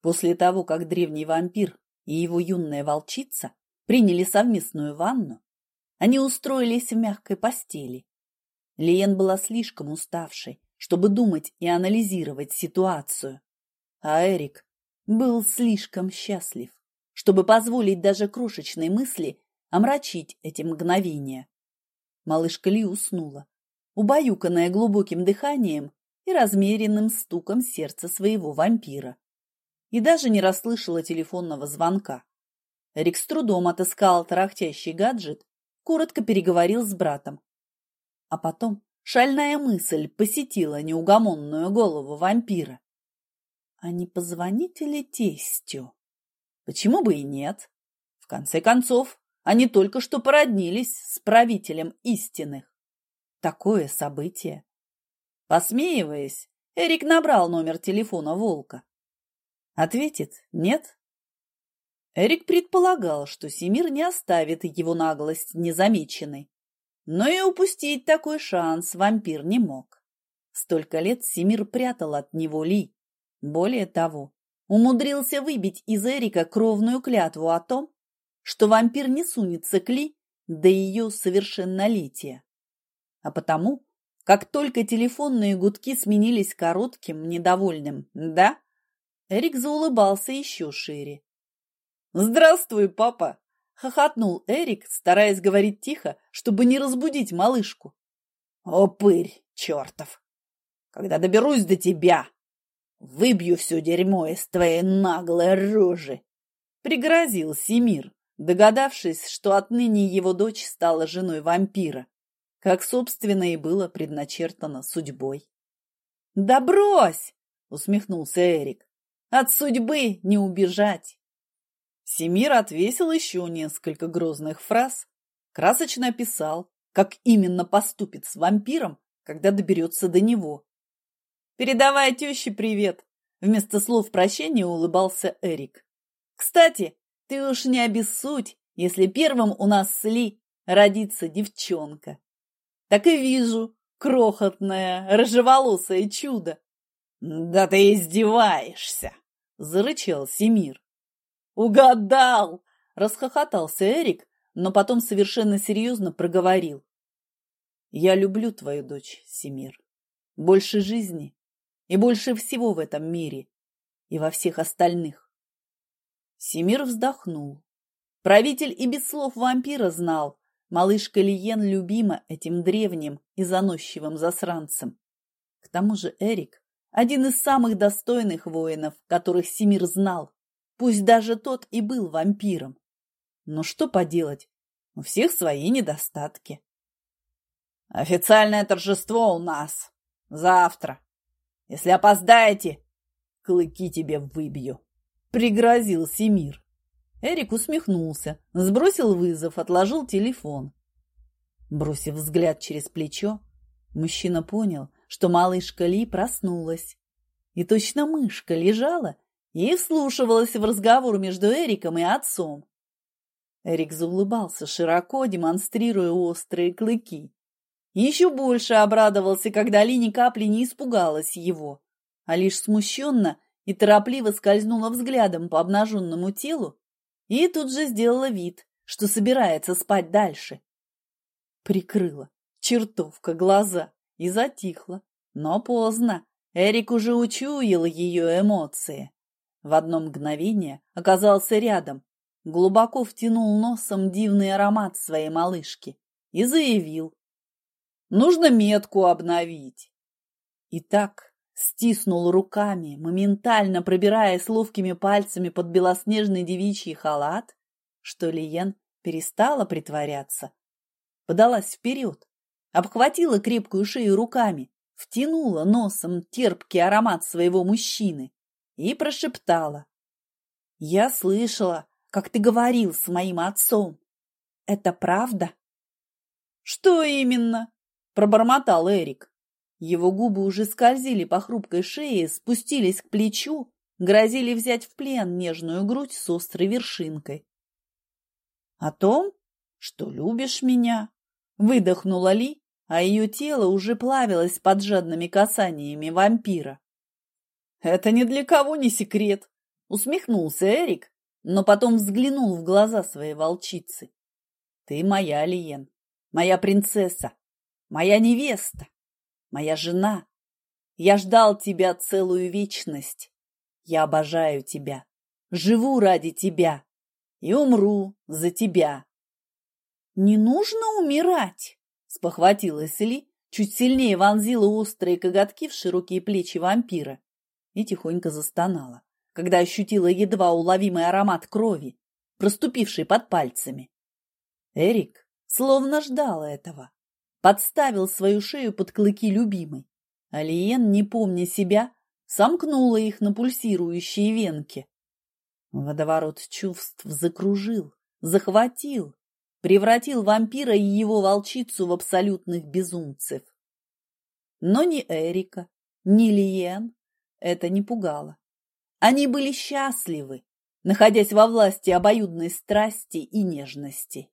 После того, как древний вампир и его юная волчица приняли совместную ванну, они устроились в мягкой постели. Лиен была слишком уставшей, чтобы думать и анализировать ситуацию, а Эрик был слишком счастлив, чтобы позволить даже крошечной мысли омрачить эти мгновения. Малышка Ли уснула, убаюканная глубоким дыханием и размеренным стуком сердца своего вампира и даже не расслышала телефонного звонка. Рик с трудом отыскал тарахтящий гаджет, коротко переговорил с братом. А потом шальная мысль посетила неугомонную голову вампира. А не позвоните ли тестю? Почему бы и нет? В конце концов, они только что породнились с правителем истинных. Такое событие. Посмеиваясь, Эрик набрал номер телефона Волка. Ответит «нет». Эрик предполагал, что Семир не оставит его наглость незамеченной. Но и упустить такой шанс вампир не мог. Столько лет Семир прятал от него Ли. Более того, умудрился выбить из Эрика кровную клятву о том, что вампир не сунется к Ли до ее совершеннолетия. А потому, как только телефонные гудки сменились коротким, недовольным «да», Эрик заулыбался еще шире. «Здравствуй, папа!» — хохотнул Эрик, стараясь говорить тихо, чтобы не разбудить малышку. «О, пырь, чертов! Когда доберусь до тебя, выбью все дерьмо из твоей наглой рожи!» — пригрозил Семир, догадавшись, что отныне его дочь стала женой вампира, как, собственно, и было предначертано судьбой. «Да брось!» — усмехнулся Эрик. От судьбы не убежать. Семир отвесил еще несколько грозных фраз, красочно описал, как именно поступит с вампиром, когда доберется до него. «Передавай теще привет!» Вместо слов прощения улыбался Эрик. «Кстати, ты уж не обессудь, если первым у нас с Ли родится девчонка. Так и вижу, крохотное, рыжеволосое чудо. Да ты издеваешься! Зарычал Семир. «Угадал!» – расхохотался Эрик, но потом совершенно серьезно проговорил. «Я люблю твою дочь, Семир. Больше жизни и больше всего в этом мире и во всех остальных». Семир вздохнул. Правитель и без слов вампира знал, малышка Лиен любима этим древним и заносчивым засранцем. К тому же Эрик один из самых достойных воинов, которых Семир знал, пусть даже тот и был вампиром. Но что поделать, у всех свои недостатки. Официальное торжество у нас. Завтра. Если опоздаете, клыки тебе выбью. Пригрозил Семир. Эрик усмехнулся, сбросил вызов, отложил телефон. Бросив взгляд через плечо, мужчина понял, что малышка Ли проснулась. И точно мышка лежала и вслушивалась в разговор между Эриком и отцом. Эрик заулыбался широко, демонстрируя острые клыки. Еще больше обрадовался, когда Ли ни капли не испугалась его, а лишь смущенно и торопливо скользнула взглядом по обнаженному телу и тут же сделала вид, что собирается спать дальше. Прикрыла чертовка глаза и затихла. Но поздно. Эрик уже учуял ее эмоции. В одно мгновение оказался рядом, глубоко втянул носом дивный аромат своей малышки и заявил. «Нужно метку обновить». И так стиснул руками, моментально пробираясь ловкими пальцами под белоснежный девичий халат, что Лиен перестала притворяться. Подалась вперед, обхватила крепкую шею руками, втянула носом терпкий аромат своего мужчины и прошептала. «Я слышала, как ты говорил с моим отцом. Это правда?» «Что именно?» – пробормотал Эрик. Его губы уже скользили по хрупкой шее, спустились к плечу, грозили взять в плен нежную грудь с острой вершинкой. «О том, что любишь меня?» – выдохнула Ли, а ее тело уже плавилось под жадными касаниями вампира. «Это ни для кого не секрет», — Усмехнулся Эрик, но потом взглянул в глаза своей волчицы. Ты моя, Лиен, моя принцесса, моя невеста, моя жена. Я ждал тебя целую вечность. Я обожаю тебя, живу ради тебя и умру за тебя. Не нужно умирать, спохватилась Ли, чуть сильнее вонзила острые коготки в широкие плечи вампира и тихонько застонала, когда ощутила едва уловимый аромат крови, проступивший под пальцами. Эрик словно ждал этого, подставил свою шею под клыки любимой. Алиен, не помня себя, сомкнула их на пульсирующие венки. Водоворот чувств закружил, захватил, превратил вампира и его волчицу в абсолютных безумцев. Но ни Эрика, ни Лиен это не пугало. Они были счастливы, находясь во власти обоюдной страсти и нежности.